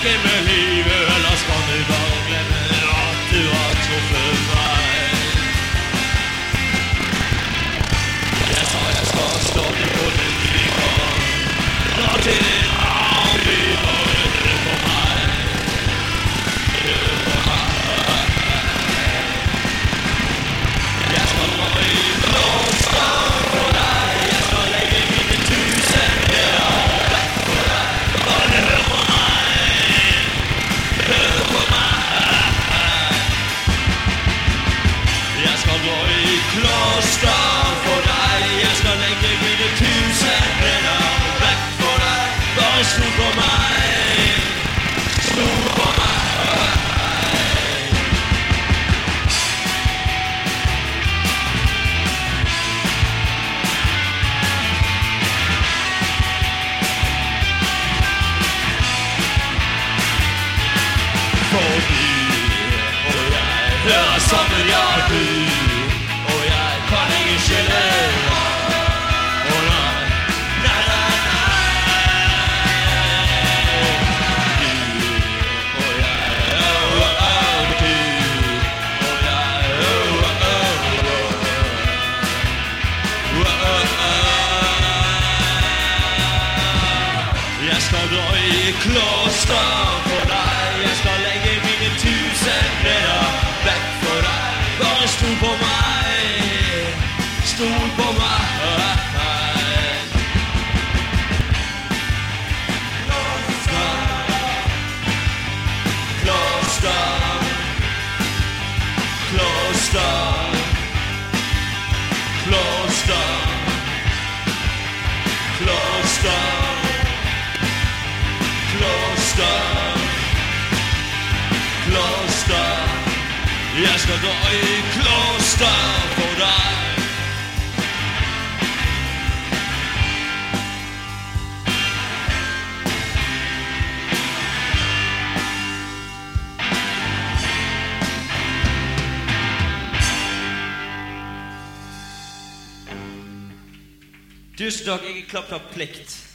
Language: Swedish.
Quem me liga? Du og jeg, du och jag Oh, oh, oh Jag ska dra i kloster. Kloster Kloster Kloster Kloster Kloster Jeg skal gå i kloster for dig. Du takk, jeg er klappet av plikt.